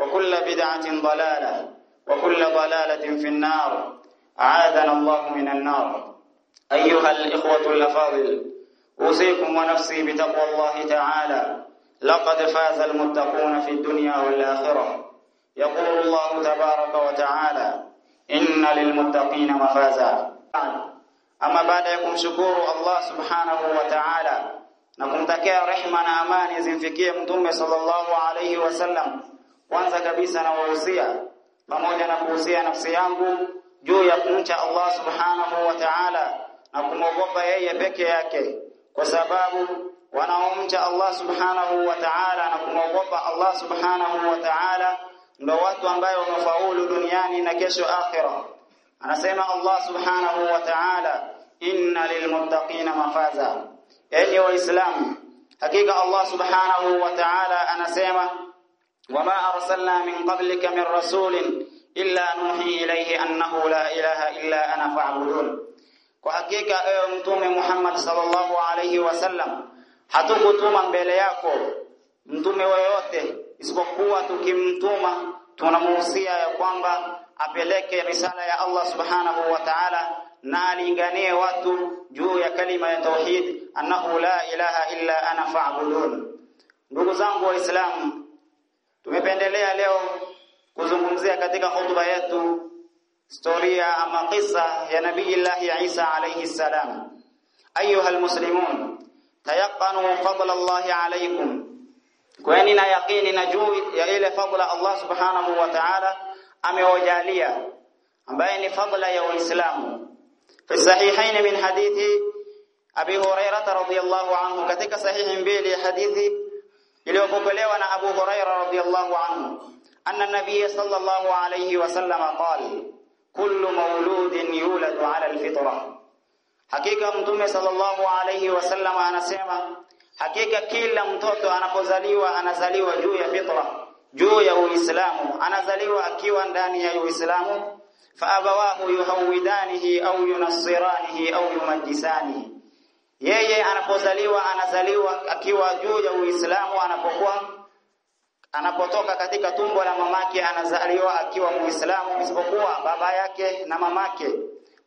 وكل بدعة ضلالة وكل ضلالة في النار. أعاذنا الله من النار. أيها الإخوة الأفاضل أوصيكم ونفسي بتقوى الله تعالى. لقد فاز المتقون في الدنيا والآخرة. يقول الله تبارك وتعالى إن للمتقين مفازا. أما بعد شكور الله سبحانه وتعالى. na kumtakia rehma na amani zimfikie mtume sallallahu alayhi wasallam kwanza kabisa nawahusia pamoja na kuhusia nafsi yangu juu ya kumcha Allah subhanahu wa ta'ala na kumwogopa yeye peke yake kwa sababu wanaomcha Allah subhanahu wa ta'ala na kumwogopa Allah subhanahu wa ta'ala ndio watu ambao wamefaulu duniani na kesho akhira. Anasema Allah subhanahu wa ta'ala inna lilmuttaqina mafaza. Enyi waislamu hakika Allah subhanahu wa ta'ala anasema وما أرسلنا من قبلك من رسول إلا نوحي إليه أنه لا إله إلا أنا فاعبدون. وحقيقة أنتم محمد صلى الله عليه وسلم حتم تما بلياكو أمتم ويوته إسبقوة كم تما تنموسيا يقوانبا أبلك رسالة يا الله سبحانه وتعالى نالينغاني واتو juu ya كلمة ya tauhid annahu la ilaha illa ana fa'budun ndugu zangu waislamu tumependelea leo kuzungumzia katika hotuba yetu historia ama kisa ya nabii Allah Isa alayhi salam. Ayuha almuslimun tayaqanu fadla Allah alaykum. Kwani na yaqini na juu ya ile fadla Allah subhanahu wa ta'ala amewajalia ambaye ni fadla ya Uislamu. Fi sahihain min hadithi Abi Hurairah radhiyallahu anhu katika sahihi mbili hadithi iliyopokelewa na Abu Huraira radhiyallahu anhu anna nabiyya sallallahu alayhi wasallam qala kullu mauludin yuladu ala alfitra. Hakika mtume sallallahu alayhi wasallam anasema hakika kila mtoto anapozaliwa anazaliwa juu ya fitra juu ya uislamu anazaliwa akiwa ndani ya uislamu fa abawahu yuhawidanihi au yunassiranihi au yumajjisanihi yeye anapozaliwa anazaliwa akiwa juu ya Uislamu anapokuwa anapotoka katika tumbo la mamake anazaliwa akiwa Muislamu isipokuwa baba yake na mamake.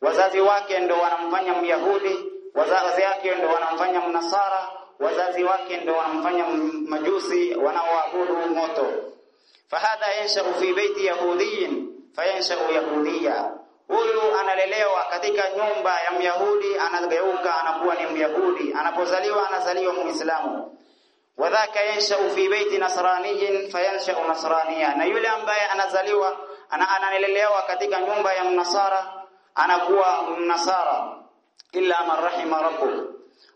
Wazazi wake ndo wanamfanya Myahudi wazazi yake ndo wanamfanya Mnasara wazazi wake ndo wanamfanya majusi wanaoabudu moto. Fahadha yanshau fi baiti yahudiyin fayanshau yahudiya huyu analelewa katika nyumba ya Myahudi anageuka anakuwa ni Myahudi. Anapozaliwa anazaliwa Muislamu. Wadhaka yanshau fi baiti nasraniyin fayanshau nasraniya. Na yule ambaye anazaliwa ana analelewa katika nyumba ya mnasara anakuwa mnasara. Illa man rahima rabbuk.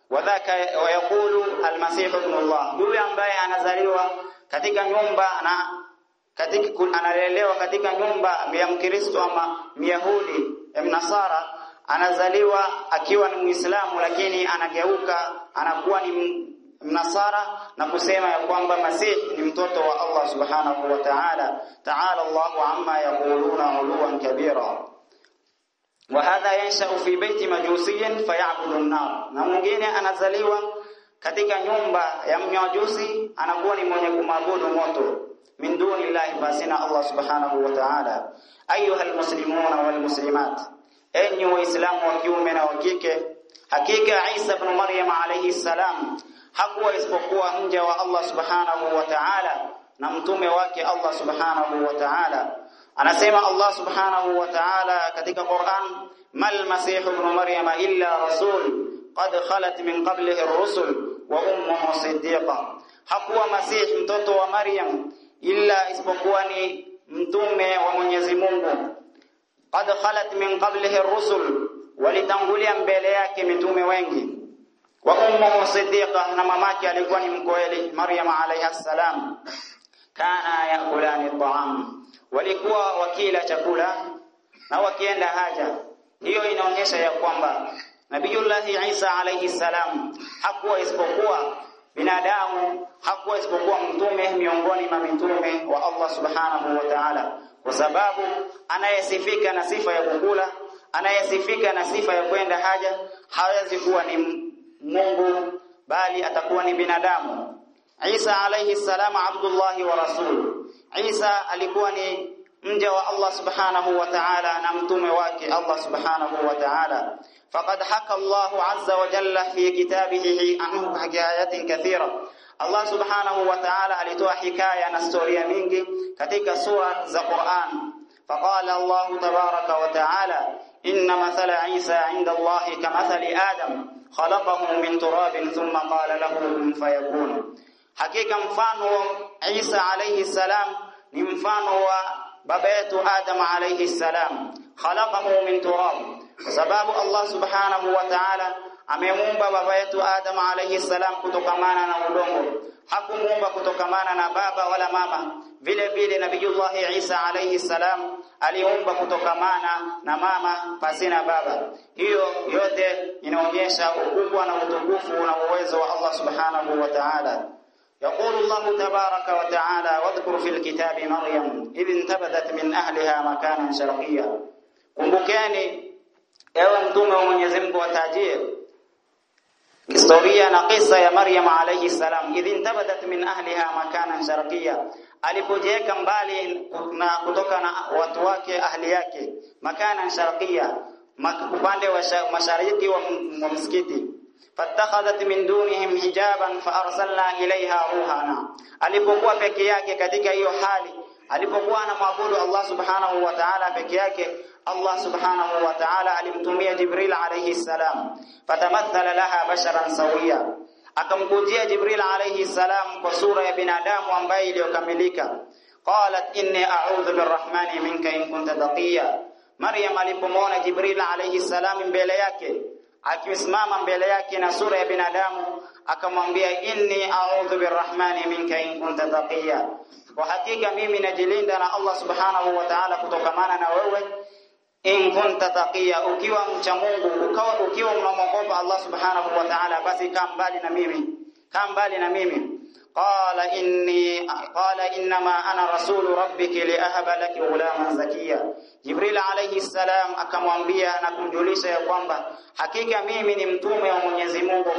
Wadhaka wayaqulu almasih ibn Allah. Yule ambaye anazaliwa katika nyumba na katika analelewa katika nyumba ya Mkristo ama Myahudi mnasara anazaliwa akiwa ni Muislamu lakini anageuka anakuwa ni mnasara na kusema ya kwamba Masih ni mtoto wa Allah subhanahu wa ta'ala. Ta'ala Allahu amma yaquluna uluwan kabira. Wa hadha yanshau fi baiti majusiyin fayabudu an-nar. Na mwingine anazaliwa katika nyumba ya mnyajusi anakuwa ni mwenye kumwabudu moto min duni llahi fasina Allah subhanahu wa ta'ala ayuha almuslimuna walmuslimat, enyi waislamu wa kiume na wa kike hakika Isa ibn Maryam alayhi salam hakuwa isipokuwa mja wa Allah subhanahu wa ta'ala na mtume wake Allah subhanahu wa ta'ala anasema Allah subhanahu wa ta'ala katika Qur'an mal masih ibn Maryam illa rasul qad khalat min qablihi ar-rusul wa ummuhu siddiqa hakuwa masih mtoto wa Maryam illa isipokuwa ni mtume wa Mwenyezi Mungu. Qad khalat min qablihi ar-rusul walitangulia mbele yake mitume wengi. Wa ummuhu siddiqa na mamake alikuwa ni mkoeli Maryam alayha salam. Kana yakulani ta'am walikuwa wakila chakula na wakienda haja. Hiyo inaonyesha ya kwamba Nabiyullahi Isa alayhi salam hakuwa isipokuwa binadamu hakuwa isipokuwa mtume miongoni mwa mitume wa Allah subhanahu wa ta'ala. Kwa sababu anayesifika na sifa ya kukula anayesifika na sifa ya kwenda haja hawezi kuwa ni Mungu bali atakuwa ni binadamu. Isa alayhi salamu abdullahi wa rasul. Isa alikuwa ni mja wa Allah subhanahu wa ta'ala na mtume wake Allah subhanahu wa ta'ala faqad haka Allah azza wa jalla fi kitabihi anhu hikayatin kathira Allah subhanahu wa ta'ala alitoa hikaya na storia mingi katika sura za Qur'an faqala Allah tabaraka wa ta'ala inna mathala Isa 'inda Allah kamathali Adam khalaqahu min turabin thumma qala lahu kun fayakun hakika mfano Isa alayhi salam ni mfano wa baba yetu Adam alayhi salam khalaqahu min turab. Kwa sababu Allah subhanahu wa ta'ala amemuumba baba yetu Adam alayhi salam kutokamana na udongo. Hakumuumba kutokamana na baba wala mama. Vile vile nabiyullah Isa alayhi salam aliumba kutokamana na mama pasina baba. Hiyo yote inaonyesha ukubwa na utukufu na uwezo wa Allah subhanahu wa ta'ala يقول الله تبارك وتعالى واذكر في الكتاب مريم إذ انتبذت من أهلها مكانا شرقيا. ومكاني ايوا متوم منزيم بو تاجير قصوريا نقصه يا مريم عليه السلام اذ انتبذت من اهلها مكانا شرقيا alipojeka mbali na kutoka na watu أهلياك مكانا شرقيا makana sharqia upande wa mashariki fattakhadhat min dunihim hijaban fa arsalna ilaiha ruhana. Alipokuwa peke yake katika hiyo hali alipokuwa anamwabudu Allah subhanahu wa ta'ala peke yake Allah subhanahu wa ta'ala alimtumia Jibril alayhi salam. Fatamathala laha basharan sawiya. Akamkujia Jibril alayhi salam kwa sura ya binadamu ambaye iliyokamilika. Qalat inni a'udhu birrahmani minka in kunta taqiya Maryam alipomwona Jibril alayhi salam mbele yake akisimama mbele yake na sura ya binadamu akamwambia inni a'udhu birrahmani minka in kunta taqiya kwa hakika mimi najilinda na Allah subhanahu wa ta'ala kutokamana na wewe in kunta taqiya ukiwa mcha Mungu ukawa ukiwa unamwogopa Allah subhanahu wa ta'ala basi kaa mbali na mimi kaa mbali na mimi qala inni qala inma ana rasulu rabbiki liahaba laki ghulaman zakiya. Jibril alayhi salam akamwambia na kumjulisha ya kwamba hakika mimi ni mtume wa Mwenyezi Mungu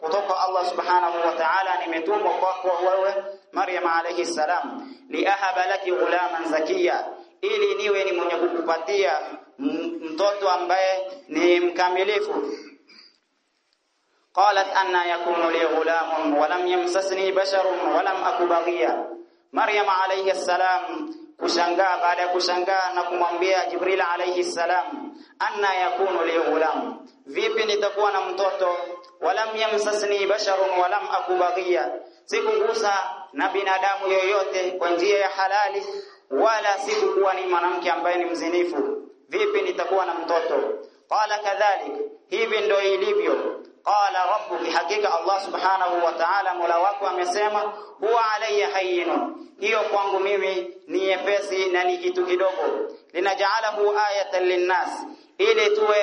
kutoka Allah subhanahu wa ta'ala nimetumwa kwako wewe Maryam alayhi salam liahaba laki ghulaman zakiya. Ili niwe ni mwenye kukupatia mtoto ambaye ni mkamilifu qalat anna yakunu li ghulamun wa lam yamsasni basharun wa lam akubaghia Maryam alayhi salam kushangaa baada ya kushangaa na kumwambia Jibril alayhi salam anna yakunu li ghulam. Vipi nitakuwa na mtoto? Walam yamsasni basharun walam lam akubaghia sikugusa na binadamu yoyote kwa njia ya halali wala sikukuwa ni mwanamke ambaye ni mzinifu. Vipi nitakuwa na mtoto? Qala kadhalik hivi ndio ilivyo qala rabbuki hakika Allah subhanahu wa ta'ala mola wako amesema huwa alayya hayyinun. Hiyo kwangu mimi ni nyepesi na ni kitu kidogo. Linaj'alahu ayatan linnas ili tuwe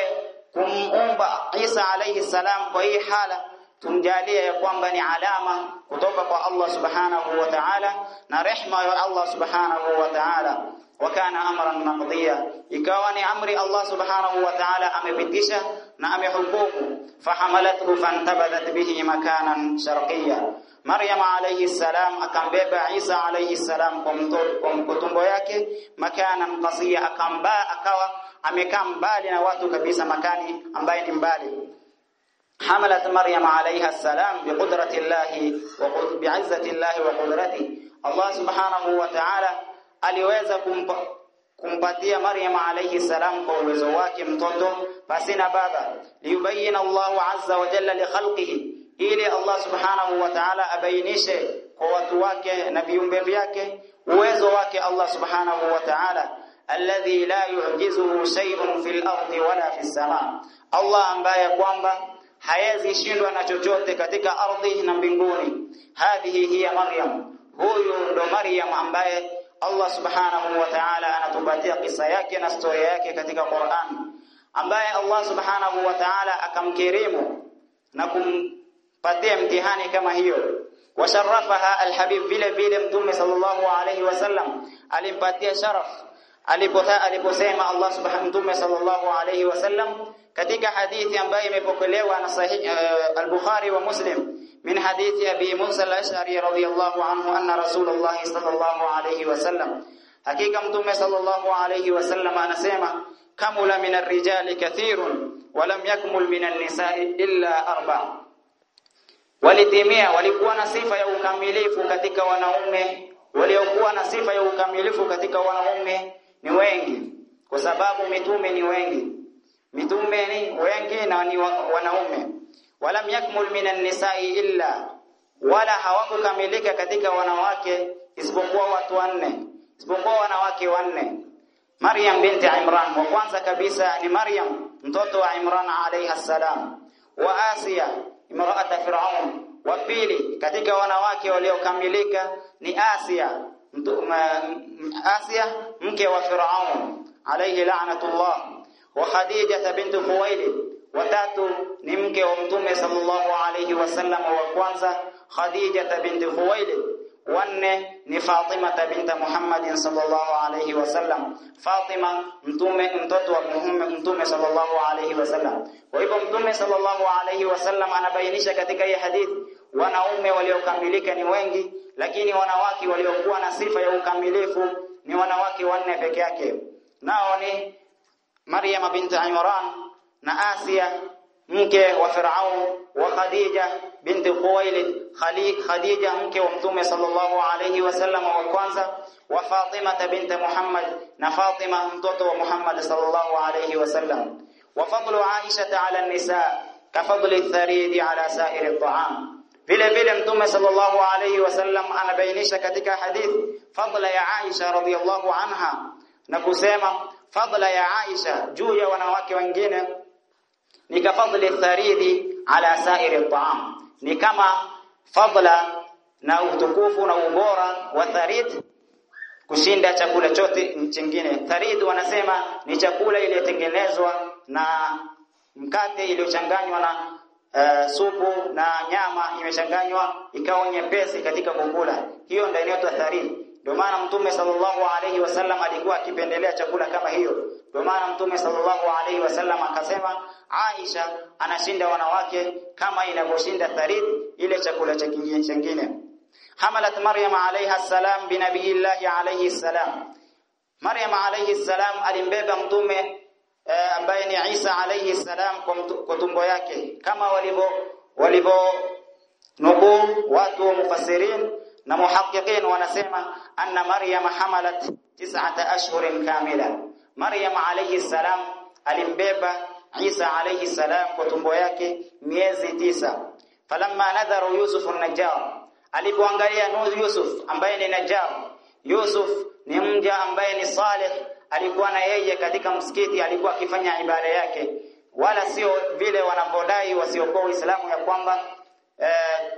kumumba Isa alayhi salam kwa hii hala tumjalie ya kwamba ni alama kutoka kwa Allah subhanahu wa ta'ala na rehma ya Allah subhanahu wa ta'ala وكان امرا مقضيا. يكون أمر الله سبحانه وتعالى امبتيشا نأمي حقوق فحملته فانتبذت به مكانا شرقيا. مريم عليه السلام أكم بيبا عيسى عليه السلام قوم قطمبو yake مكانا قصيا أكم با اكوا امكان بالي نا watu kabisa makani ambaye ni mbali حملت مريم عليه السلام بقدرة الله وبعزه الله وقدرته. الله سبحانه وتعالى aliweza kumpa, kumpatia Maryam alayhi salam kwa uwezo wake mtoto pasina baba liyubayina Allahu azza wa jalla li khalqihi ili Allah subhanahu wa ta'ala abainishe kwa watu wake na viumbe vyake uwezo wake Allah subhanahu wa ta'ala alladhi la yu'jizuhu shay'un fil ardi wala fis samaa, Allah ambaye kwamba hawezi shindwa na chochote katika ardhi na mbinguni. Hadhihi hiya maryam. Huyu ndo maryam ambaye Allah subhanahu wa ta'ala anatupatia kisa yake na storia yake katika Qur'an ambaye Allah subhanahu wa ta'ala akamkirimu na kumpatia mtihani kama hiyo. Washarafaha alhabib vile vile mtume sallallahu alayhi wasallam alimpatia sharaf aliposema Allah subhanahu mtume sallallahu alayhi wasallam katika hadithi ambayo imepokelewa na sahih uh, al-Bukhari wa Muslim min hadithi Abi Musa al-Ash'ari radhiyallahu anhu anna Rasulullah sallallahu alayhi wasallam hakika mtume sallallahu alayhi wasallam anasema kamula min ar-rijali kathirun wa lam yakmul min an-nisa'i illa arba. Walitimia walikuwa na sifa ya ukamilifu katika wanaume waliokuwa na sifa ya ukamilifu katika wanaume ni wengi. Kwa sababu mitume ni wengi. Mitume ni wengi na ni wanaume. Walam yakmul minan nisa'i illa. Wala hawakukamilika katika wanawake isipokuwa watu wanne. Isipokuwa wanawake wanne. Maryam binti Imran. Wa kwanza kabisa ni Maryam mtoto wa Imran alayha salam. Wa Asiya imraata Firaun. Wa pili katika wanawake waliokamilika ni Asiya Asiya mke wa Firaun alayhi la'natullah. Wa Khadija binti Khuwailid. Watatu ni mke wa mtume sallallahu alayhi wasallam wa kwanza Khadija binti Khuwailid. Wanne ni Fatima binti Muhammad sallallahu alayhi wasallam Fatima mtume mtoto wa Muhammad mtume sallallahu alayhi wasallam kwa hivyo mtume sallallahu alayhi wasallam anabainisha katika hii hadithi wanaume waliokamilika ni wengi lakini wanawake waliokuwa na sifa ya ukamilifu ni wanawake wanne peke yake nao ni Maryam binti Imran na Asia mke wa Firaun wa Khadija binti Khuwailid Khadija mke wa Mtume sallallahu alayhi wasallam wa kwanza wa Fatima binti Muhammad na Fatima mtoto wa Muhammad sallallahu alayhi wasallam wa fadlu Aisha ala nisa kafadli tharidi ala sa'iri at'am vile vile Mtume sallallahu alayhi wasallam anabainisha katika hadithi fadla ya Aisha radhiyallahu anha na kusema fadla ya Aisha juu ya wanawake wengine ni kafadli tharidi ala sa'iri ta'am ni kama fadla na utukufu na ubora wa tharid kushinda chakula chote chingine. Tharid wanasema ni chakula iliyotengenezwa na mkate iliyochanganywa na uh, supu na nyama imechanganywa ikawa nyepesi katika kukula. Hiyo ndio inaitwa tharid ndio maana mtume sallallahu alaihi wasallam alikuwa akipendelea chakula kama hiyo. Ndio maana mtume sallallahu alaihi wasallam akasema Aisha anashinda wanawake kama inavyoshinda tharid ile chakula cha kingine hamalat maryam alaiha salam binabiyillahi alaihi salam. Maryam alaihi salam alimbeba mtume eh, ambaye ni Isa alayhi salam kwa tumbo yake. Kama walivyo walivyo nukuu watu wa mufassirin na muhaqqiqin wanasema anna maryam hamalat tis'ata ashhurin kamila. Maryam alayhi salam alimbeba Isa alayhi salam kwa tumbo yake miezi tisa. Falamma nadharu yusuf an-najjar alipoangalia Yusuf ambaye ni Najjar Yusuf ni mja ambaye ni salih alikuwa na yeye katika msikiti alikuwa akifanya ibada yake. Wala sio vile wanavodai wasiokuwa Uislamu ya kwamba eh,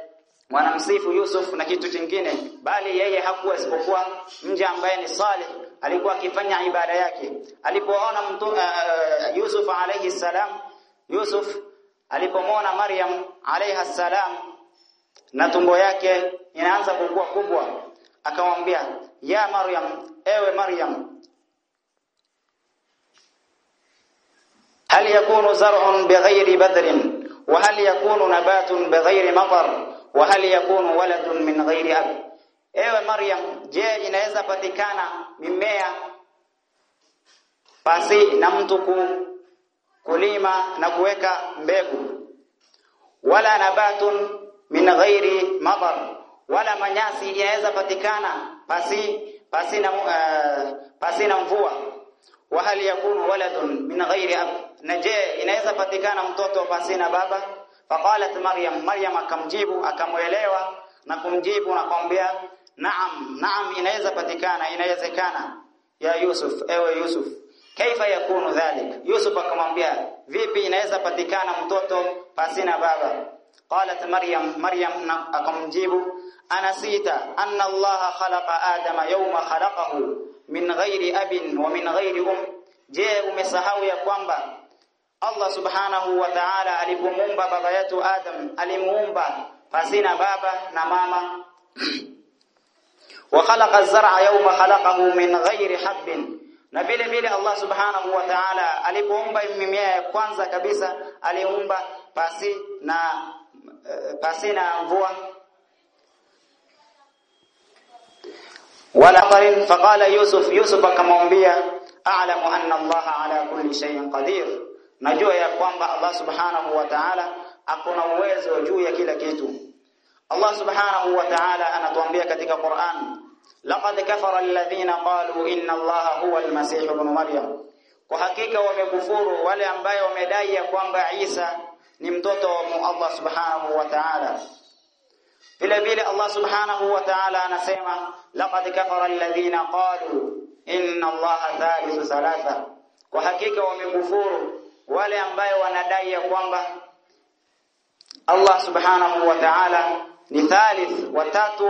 wanamsifu Yusuf na kitu kingine bali yeye hakuwa isipokuwa mja ambaye ni salih alikuwa akifanya ibada yake. Alipoona mtu uh, Yusuf alayhi salam Yusuf alipomwona Maryam alayha salam na tumbo yake inaanza kukua kubwa akamwambia ya Maryam ewe Maryam هل يكون زرع بغير بذر وهل يكون نبات بغير مطر وهل يكون ولد من غير أب ewe Maryam je inaweza patikana mimea pasi na mtu ku, kulima na kuweka mbegu wala nabatun min ghairi matar wala manyasi inaweza patikana pasi pasi na uh, pasi na mvua wa hal yakunu waladun min ghairi ab? Na je inaweza patikana mtoto pasi na baba? Faqalat maryam maryam akamjibu akamwelewa na kumjibu na kumwambia naam naam inaweza patikana inawezekana. Ya yusuf ewe yusuf kaifa yakunu dhalik? Yusuf akamwambia vipi inaweza patikana mtoto pasina baba qalat maryam maryam akamjibu anasita anna allah khalaqa adama yawma khalaqahu min ghairi abin wa min ghairi um je umesahau ya kwamba Allah subhanahu wa ta'ala alipomuumba baba yetu Adam alimuumba pasina baba na mama. Wa khalaqa az-zar'a yawma khalaqahu min ghairi habbin. Na vile vile Allah subhanahu wa ta'ala alipoumba mimea ya kwanza kabisa aliumba pasi na uh, pasi na mvua. Wala qarin faqala yusuf yusuf akamwambia a'lamu anna allaha ala kulli shay'in qadir. Najua ya kwamba Allah subhanahu wa ta'ala akona uwezo juu ya kila kitu. Allah subhanahu wa ta'ala anatuambia katika Qur'an laqad kafara alladhina qalu inna Allaha huwa almasih ibn Maryam. Kwa hakika wamekufuru wale ambaye wamedai ya kwamba Isa ni mtoto wa Allah subhanahu wa ta'ala. Vile vile Allah subhanahu wa ta'ala anasema laqad kafara alladhina qalu inna Allaha thalithu thalatha. Kwa hakika wamekufuru wale ambaye wanadai ya kwamba Allah subhanahu wa ta'ala ni thalith watatu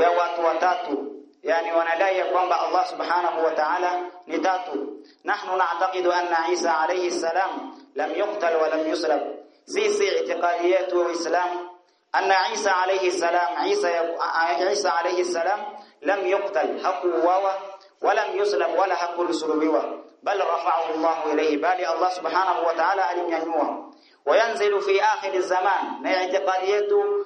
ya watu watatu. Yani wanadai ya kwamba Allah subhanahu wa ta'ala ni tatu. Nahnu na'taqidu anna Isa alayhi salam lam yuqtal wa lam yuslab sisi i'tiqadi yetu wa Islam anna Isa alayhi salam Isa Isa alayhi salam lam yuqtal hakuwawa ولم يسلم ولا hakusulubiwa bal rafa'ahu Allah ilayhi bali Allah subhanahu wa ta'ala alimnyanyua wayanzilu fi akhir zaman na i'tiqadi yetu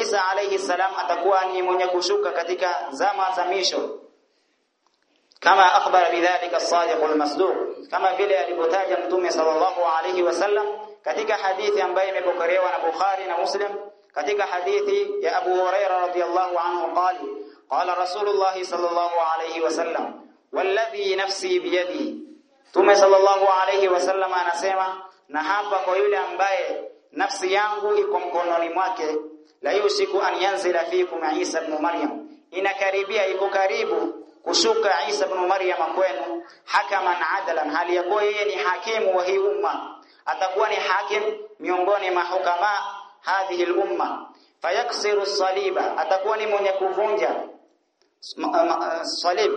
Isa alayhi salam atakuwa ni mwenye kushuka katika zama za misho kama akhbara bidhalika as-sadiq al-masduq kama vile alivyotaja mtume sallallahu alayhi wasallam katika hadithi ambayo imepokelewa na Bukhari na Muslim katika hadithi ya Abu Huraira radhiyallahu anhu qali qala Rasulullah sallallahu alayhi wasallam walladhi nafsi biyadi. Tume sallallahu alayhi wasallam anasema na hapa kwa yule ambaye nafsi yangu iko mkononi mwake la yusiku an yanzila fikum Isa ibn Maryam. Inakaribia iko karibu kushuka Isa ibn Maryam kwenu hakaman adalan hali yakuwa yeye ni hakimu wa hii umma atakuwa ni hakim miongoni mwa hukama hadhihi al-umma. Fayaksiru saliba atakuwa ni mwenye kuvunja salib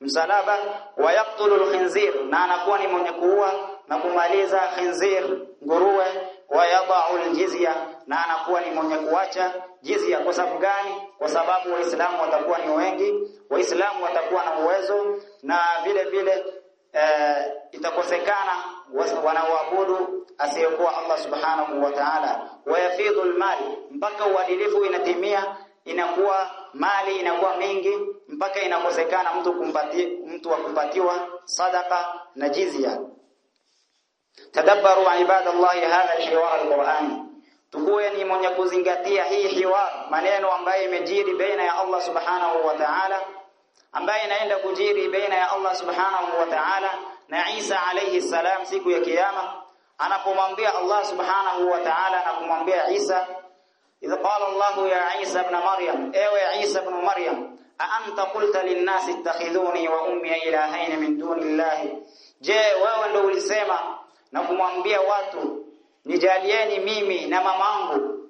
msalaba. Wa yaqtulu al-khinzir na anakuwa ni mwenye kuua na kumaliza khinzir nguruwe. Wa yadau al-jizya na anakuwa ni mwenye kuacha jizya. Kwa sababu gani? Kwa sababu waislamu watakuwa ni wengi waislamu watakuwa na uwezo na vile vile wanaoabudu asiyekuwa Allah subhanahu wa ta'ala. Wayafidhu almal mpaka uadilifu inatimia inakuwa mali inakuwa mingi mpaka inakosekana mtu kumpati, mtu wa kupatiwa sadaka na jizya. Tadabbaru ibadallahi hadha alhiwar alquran. Tukuwe ni mwenye kuzingatia hii hiwar maneno ambayo imejiri baina ya Allah subhanahu wa ta'ala ambaye inaenda kujiri baina ya Allah subhanahu wa ta'ala na Isa alayhi salam siku ya kiyama anapomwambia Allah subhanahu wa ta'ala na kumwambia Isa idha qala Allah ya Isa ibn Maryam ewe Isa ibn Maryam a anta qulta lin-nasi ittakhidhuni wa ummi ilahayn min dunillahi? Je wewe ndio ulisema na kumwambia watu nijalieni mimi na mamangu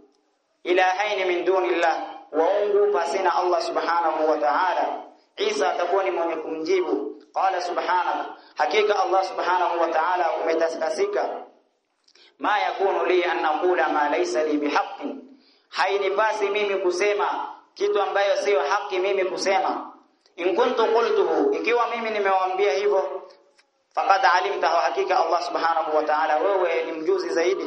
ilahayn min dunillah waungu pasina Allah subhanahu wa ta'ala. Isa atakuwa ni mwenye kumjibu qala subhanahu hakika Allah subhanahu wa ta'ala umetaskasika ma yakunu li an naqula ma laysa li bihaqqin. Hainipasi mimi kusema kitu ambayo sio haki mimi kusema. In kuntu qultuhu ikiwa mimi nimewaambia hivyo faqad alimta hakika Allah subhanahu wa ta'ala wewe ni mjuzi zaidi.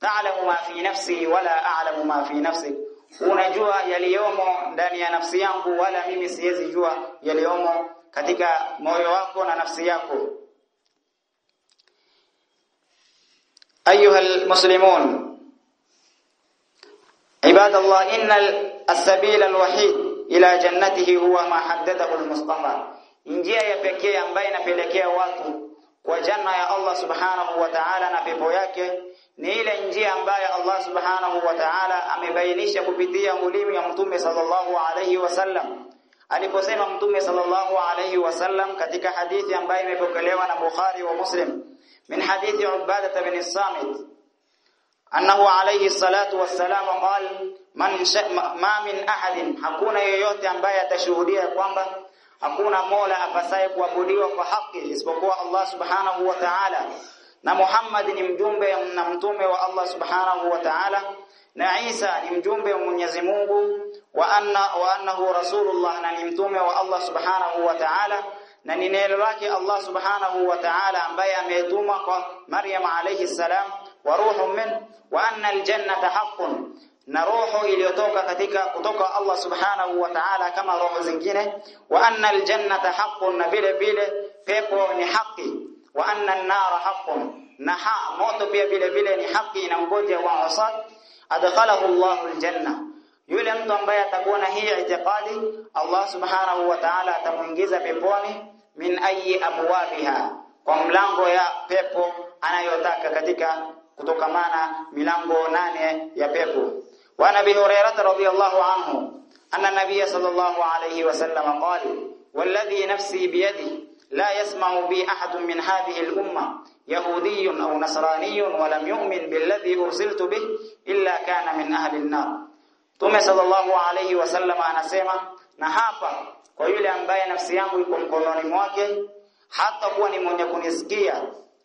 Ta'lamu ma fi nafsi wala a'lamu ma fi nafsi unajua yaliyomo ndani ya nafsi yangu wala mimi siwezi jua yaliyomo katika moyo wako na nafsi yako ayuha almuslimun عباد الله إن السبيل الوحيد إلى جنته هو ما حدده المصطفى njia ya pekee ambayo inapelekea watu kwa janna ya Allah subhanahu wa ta'ala na pepo yake ni ile njia ambayo Allah subhanahu wa ta'ala amebainisha kupitia ulimi wa mtume sallallahu alayhi wasallam aliposema mtume sallallahu alayhi wasallam katika hadithi ambayo imepokelewa na Bukhari wa Muslim min hadithi Ubadah bin Samit annahu alayhi salatu wassalam qal man ma min ahadin hakuna yeyote ambaye atashuhudia kwamba hakuna mola apasaye kuabudiwa kwa haki isipokuwa Allah subhanahu wa ta'ala. Na Muhammad ni mjumbe na mtume wa Allah subhanahu wa ta'ala na Isa ni mjumbe wa Mwenyezi Mungu wa anna wa annahu rasulullah na ni mtume wa Allah subhanahu wa ta'ala na ni neno lake Allah subhanahu wa ta'ala ambaye ametuma kwa Maryam alayhi salam wa ruhu min wa anna aljannata haqqun na roho iliyotoka katika kutoka Allah subhanahu wa ta'ala kama roho zingine wa anna aljannata haqqun na vile vile pepo ni haki wa anna an-nara haqqun na ha, moto pia vile vile ni haki inangoja wa asad adkhalahu Allahu aljanna yule mtu ambaye atakuwa na hii itikadi Allah subhanahu wa ta'ala atamuingiza peponi min ayi abwabiha kwa mlango ya pepo anayotaka katika kutokamana milango nane ya pepo wa nabii hurairah radhiyallahu anhu anna nabiy sallallahu alayhi wasallam qala والذي نفسي بيده لا أحد من هذه الأمة يهودي أو نصراني ولم يؤمن بالذي أرسلت به إلا كان من أهل النار Mtume sallallahu alayhi wasallam anasema na hapa kwa yule ambaye nafsi yangu iko mkononi mwake hata kuwa ni mwenye kunisikia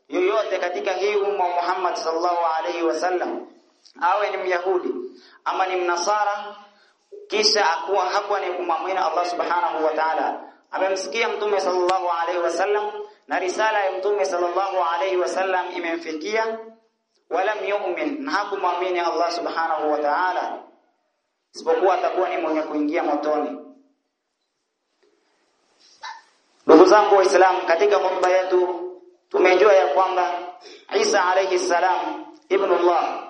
yoyote katika hii umma Muhammad sallallahu alayhi wasallam awe ni Myahudi ama ni Mnasara kisha akuwa hakuwa ni kumwamini Allah subhanahu wa ta'ala. Amemsikia mtume sallallahu alaihi wasallam na risala ya mtume sallallahu alaihi wasallam imemfikia walam yu'min na hakumwamini Allah subhanahu wa ta'ala isipokuwa atakuwa ni mwenye kuingia motoni. Ndugu zangu waislamu katika hotuba yetu tumejua ya kwamba Isa alayhi salam ibnullah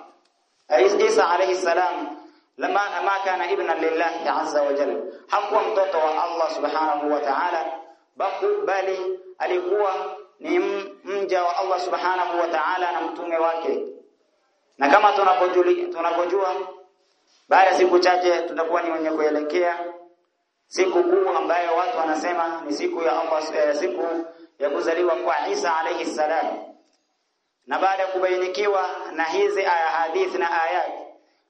Isa alayhi salam lama ma kana ibnan lillahi azza wa jalla. Hakuwa mtoto wa Allah subhanahu wa ta'ala bali alikuwa ni mja wa Allah subhanahu wa ta'ala na mtume wake. Na kama tunapojua baada ya siku chache tutakuwa ni wenye kuelekea. Siku kuu ambayo watu wanasema ni siku ya Allah eh, siku ya kuzaliwa kwa Isa alayhi salam. Na baada ya kubainikiwa na hizi aya hadithi na ayat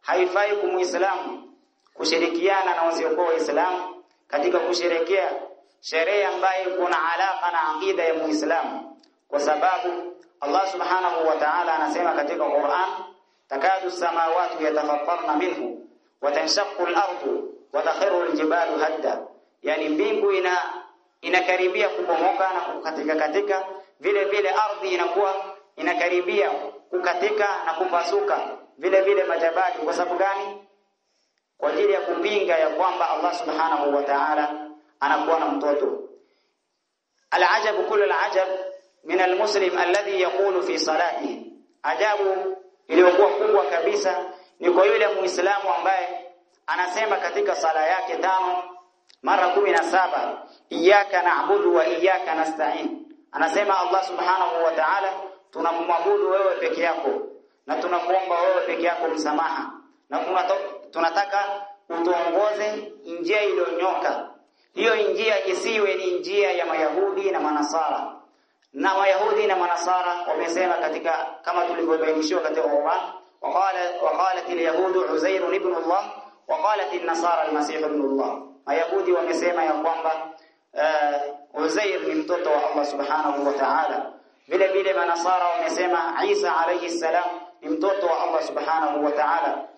haifai kumuislamu kushirikiana na wasiokuwa waislamu katika kusherekea sherehe ambayo kuna alaka na aqida ya muislamu. Kwa sababu Allah subhanahu wa ta'ala anasema katika Qur'an takadu samawati yatafattarna minhu wa tanshaqqu al-ardu wa takhiru al-jibalu hadda. Yani mbingu ina inakaribia kubomoka na kukatika katika. Vile vile ardhi inakuwa inakaribia kukatika na kupasuka. Vile vile majabali. Kwa sababu gani? Kwa ajili ya kupinga ya kwamba Allah subhanahu wa ta'ala anakuwa na mtoto. Alajabu kullu alajab min almuslim alladhi yaqulu fi salatihi ajabu iliyokuwa kubwa kabisa ni kwa yule muislamu ambaye anasema katika sala yake tano mara kumi na saba iyyaka na'budu wa iyyaka nasta'in. Anasema Allah subhanahu wa ta'ala tunamwabudu wewe peke yako na tunakuomba wewe peke yako msamaha na tunataka utuongoze njia iliyonyoka hiyo njia isiwe ni njia ya mayahudi na manasara. Na Wayahudi na manasara wamesema katika kama tulivyobainishiwa katika Qur'an waqala وقالت اليهود عزير ibn Allah وقالت النصارى المسيح ibn Allah mayahudi wamesema ya kwamba uh, ni mtoto wa Allah subhanahu wa ta'ala. Vile vile manasara wamesema Isa alayhi salam ni mtoto wa Allah subhanahu wa ta'ala.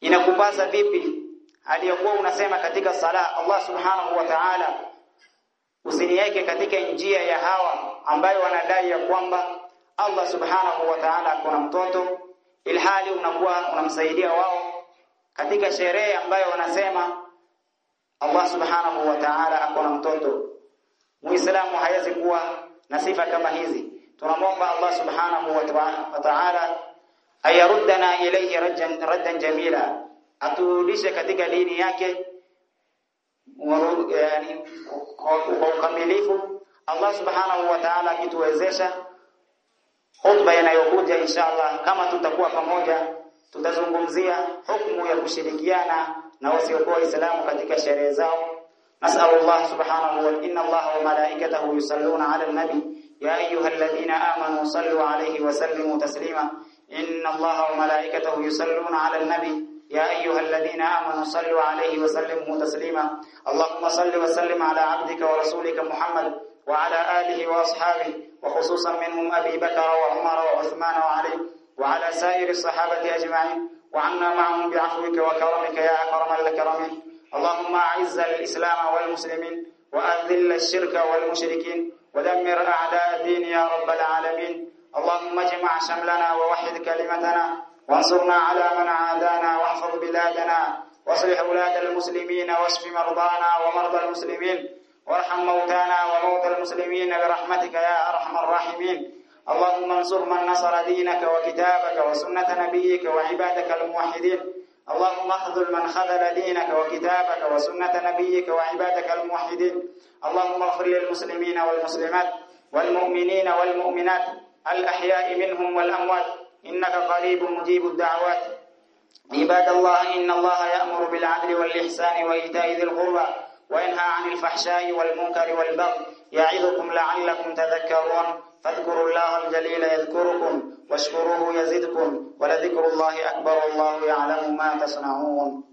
Inakupasa vipi aliyokuwa unasema katika sala Allah subhanahu wa ta'ala usiniweke katika njia ya hawa ambayo wanadai ya kwamba Allah subhanahu wa ta'ala kuna mtoto ilhali unakuwa unamsaidia wao katika sherehe ambayo wanasema Allah subhanahu wa ta'ala akona mtoto. Muislamu hawezi kuwa na sifa kama hizi. Tunamwomba Allah subhanahu wa ta'ala ayaruddana ilayhi raddan raddan jamila. Aturudishe katika dini yake. Yani kwa ukamilifu. Allah subhanahu wa ta'ala akituwezesha Hotuba yanayokuja inshallah kama tutakuwa pamoja tutazungumzia hukumu ya kushirikiana na wasiokuwa Waislamu katika sherehe zao. Nas'alullah subhanahu wa inna Allah wa malaikatahu yusalluna 'alan nabi ya ayyuhalladhina amanu sallu 'alayhi wa sallimu taslima. Inna Allah wa malaikatahu yusalluna 'alan nabi ya ayyuhalladhina amanu sallu alayhi wa sallimu taslima allahumma salli wa sallim ala abdika wa rasulika muhammad wa ala alihi wa ashabihi وخصوصا منهم أبي بكر وعمر وعثمان وعلي وعلى سائر الصحابة أجمعين. وعنا معهم بعفوك وكرمك يا أكرم الأكرمين. اللهم أعز الإسلام والمسلمين وأذل الشرك والمشركين ودمر أعداء الدين يا رب العالمين. اللهم اجمع شملنا ووحد كلمتنا وانصرنا على من عادانا واحفظ بلادنا واصلح أولاد المسلمين واشف مرضانا ومرضى المسلمين. وارحم موتانا وموتى المسلمين برحمتك يا أرحم الراحمين. اللهم انصر من نصر دينك وكتابك وسنة نبيك وعبادك الموحدين. اللهم اخذل من خذل دينك وكتابك وسنة نبيك وعبادك الموحدين. اللهم اغفر للمسلمين والمسلمات والمؤمنين والمؤمنات الأحياء منهم والأموات. إنك قريب مجيب الدعوات. عباد الله إن الله يأمر بالعدل والإحسان وإيتاء ذي القربى. وينهى عن الفحشاء والمنكر والبغي يعظكم لعلكم تذكرون فاذكروا الله الجليل يذكركم واشكروه يزدكم ولذكر الله أكبر والله يعلم ما تصنعون